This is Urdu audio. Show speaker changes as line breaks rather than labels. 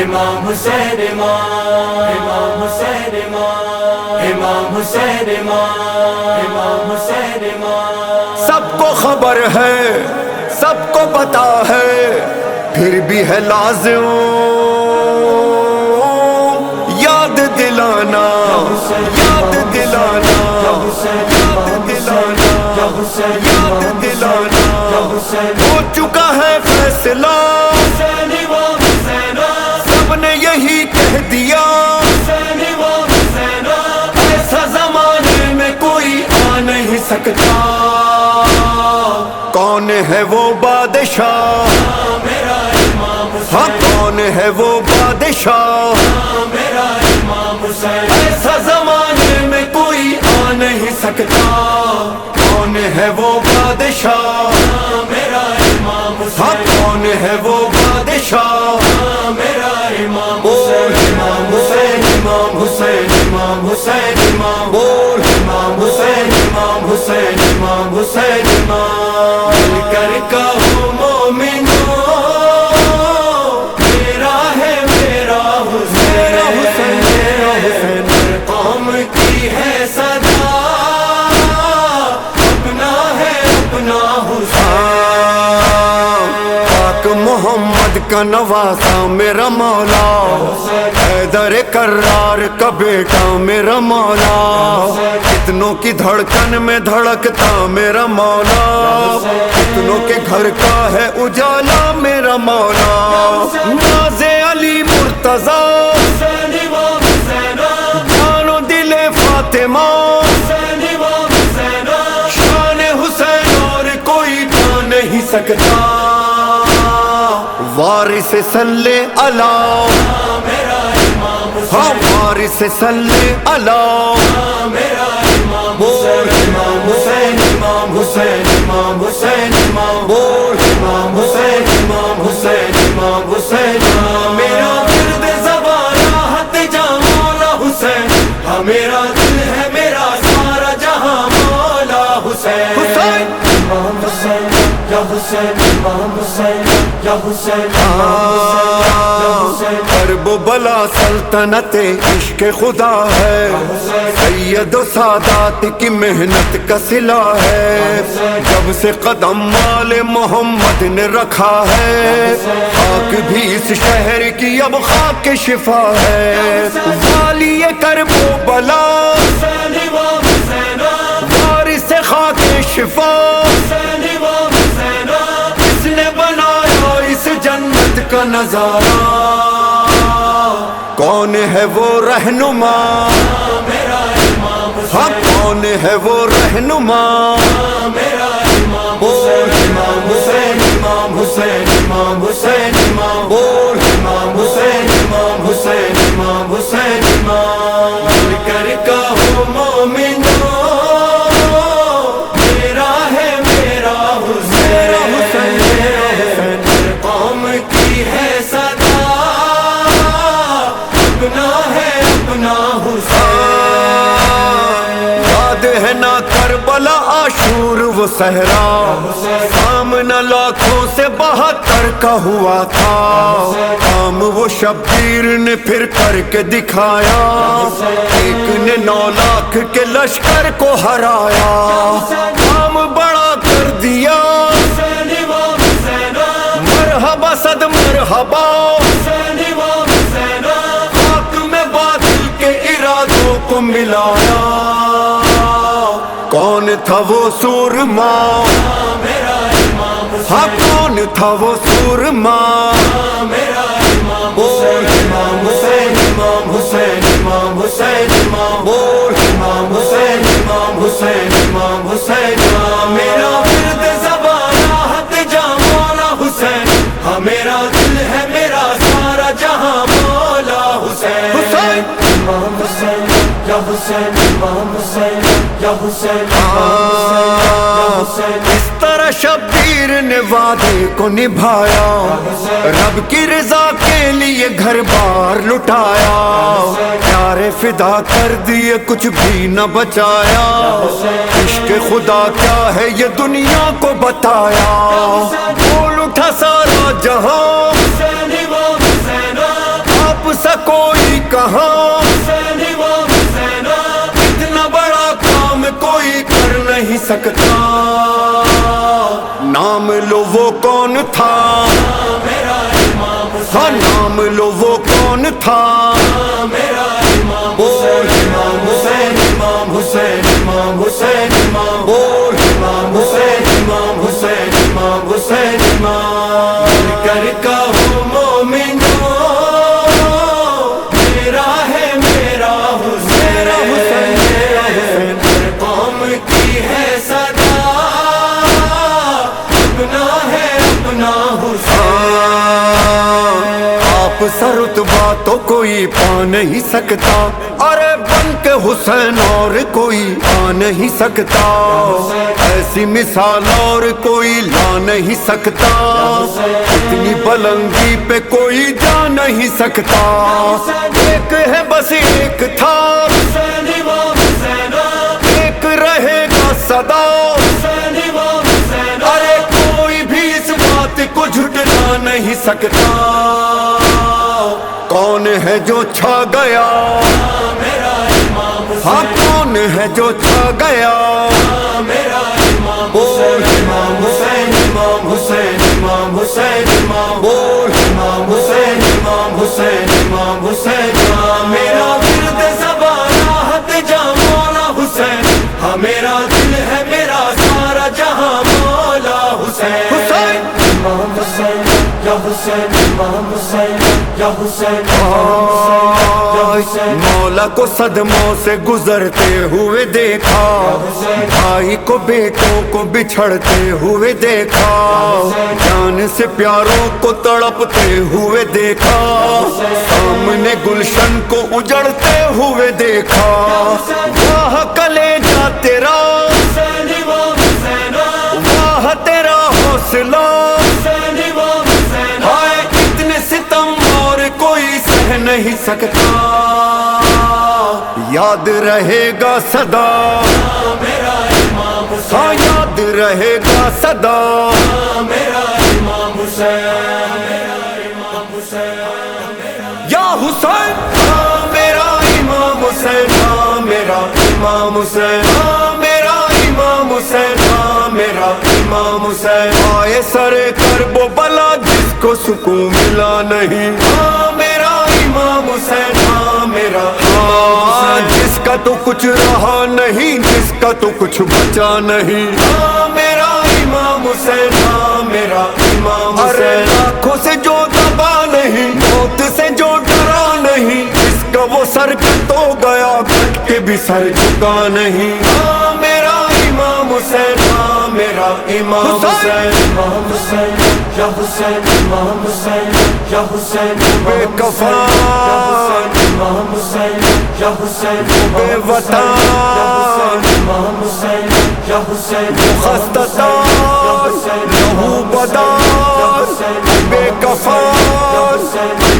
امام حسین امام. امام حسین امام. امام حسین امام. امام حسین امام.
سب کو خبر ہے سب کو پتا ہے پھر بھی ہے لازم یاد دلانا یاد دلانا یاد دلانا یاد دلانا۔ ہو چکا ہے فیصلہ سکتا۔ کون ہے وہ بادشاہ؟ ہاں کون ہے وہ بادشاہ؟ ایسا زمانے میں کوئی آ نہیں سکتا۔ کون ہے وہ بادشاہ؟ ہاں کون ہے وہ بادشاہ؟
میرا امام
امام حسین۔ امام حسین امام حسین امام بول امام حسین امام حسین امام حسین امام مل کر کہو مومنو
میرا ہے میرا حسین
میرا حسین
قوم کی ہے صدا اپنا ہے اپنا حسین
پاک محمد کا نواسا میرا مولا حیدر کرار کا بیٹا میرا مولا کتنوں کی دھڑکن میں دھڑکتا میرا مولا کتنوں کے گھر کا ہے اجالا میرا مولا ناز علی مرتضی
حسین
جانو دل فاطمہ شان حسین اور کوئی پا نہیں سکتا وارث سلے اللہ ہاں وارث سلے اللہ
میرا امام
بول امام حسین امام حسین امام حسین امام بول امام حسین امام حسین امام حسین۔
میرا زبان مولا حسین۔ ہاں میرا دل ہے میرا سارا جہاں مولا حسین۔
حسین!
امام حسین۔ یا حسین امام حسین یا حسین امام حسین
کرب بلا سلطنت عشق خدا ہے۔ سید و سادات کی محنت کا سلا ہے۔ جب سے قدم مال محمد نے رکھا ہے۔ خاک بھی اس شہر کی اب خاک شفا ہے۔ والی کرب بلا۔ کا نظارہ۔ کون ہے وہ رہنما؟
میرا امام
ہاں کون ہے وہ رہنما؟
میرا امام
بول امام حسین امام حسین امام حسین، امام، بول امام حسین امام حسین امام حسین، امام۔ کر کہو۔ وہ صحرا سامنا لاکھوں سے بہتر کا ہوا تھا۔ کام وہ شبیر نے پھر کر کے دکھایا۔ ایک نے نو لاکھ کے لشکر کو ہرایا۔ کام بڑا کر دیا۔ مرحبا، صد مرحبا۔ وہ سورما ہاں کون تھا وہ سورما
میرا امام
حسین امام حسین امام حسین
یا حسین حسین یا حسین
اس طرح شبیر نے وعدے کو نبھایا۔ رب کی رضا کے لیے گھر بار لٹایا۔ پیارے فدا کر دیے کچھ بھی نہ بچایا۔ عشق خدا کیا ہے یہ دنیا کو بتایا۔ بول اٹھا سارا جہاں۔
حسین
سا کوئی کہاں۔ سکتا نام لو وہ کون تھا
میرا امام
ہاں نام لو وہ کون تھا
میرا امام حسین امام حسین امام حسین امام حسین امام
بول
امام حسین امام حسین امام حسین امام کر کہو
تو کوئی پا نہیں سکتا۔ ارے بن کے حسین اور کوئی آ نہیں سکتا۔ ایسی مثال اور کوئی لا نہیں سکتا۔ اتنی بلندی پہ کوئی جا نہیں سکتا۔ ایک ہے بس ایک تھا۔ ایک رہے گا صدا۔ ارے کوئی بھی اس بات کو جھٹلا نہیں سکتا۔ ہے جو چھا گیا۔
میرا امام
ہاں کون ہے جو چھا گیا؟
میرا امام حسین امام حسین امام حسین امام حسین امام
بول۔
امام حسین امام حسین امام حسین امام میرا مولا
کو صدموں سے گزرتے ہوئے دیکھا بھائی کو بیٹوں کو بچھڑتے ہوئے دیکھا جان سے پیاروں کو تڑپتے ہوئے دیکھا سامنے گلشن کو اجڑتے ہوئے دیکھا۔ سکتا۔ یاد رہے گا صدا۔
میرا امام حسین
ہاں یاد رہے گا صدا۔
ہاں، میرا امام حسین امام
یا حسین میرا امام حسین ہاں، میرا امام حسین میرا امام حسین میرا امام حسین۔ آئے سر کرب و بلا، جس کو سکون ملا نہیں۔ ہاں، کا تو کچھ رہا نہیں جس کا تو کچھ بچا نہیں۔ ہاں میرا امام حسین ہاں میرا امام حسین۔ آنکھوں سے جو دبا نہیں موت سے جو ڈرا نہیں جس کا وہ سر ہو گیا کٹ کے بھی سر جھکا نہیں۔ ہاں امام حسین ہاں میرا امام حسین
امام حسین یا حسین امام حسین یا حسین
بے
حسین امام حسین یا حسین
بے وطن
امام حسین یا حسین
خستتان لہو بدان بے وطن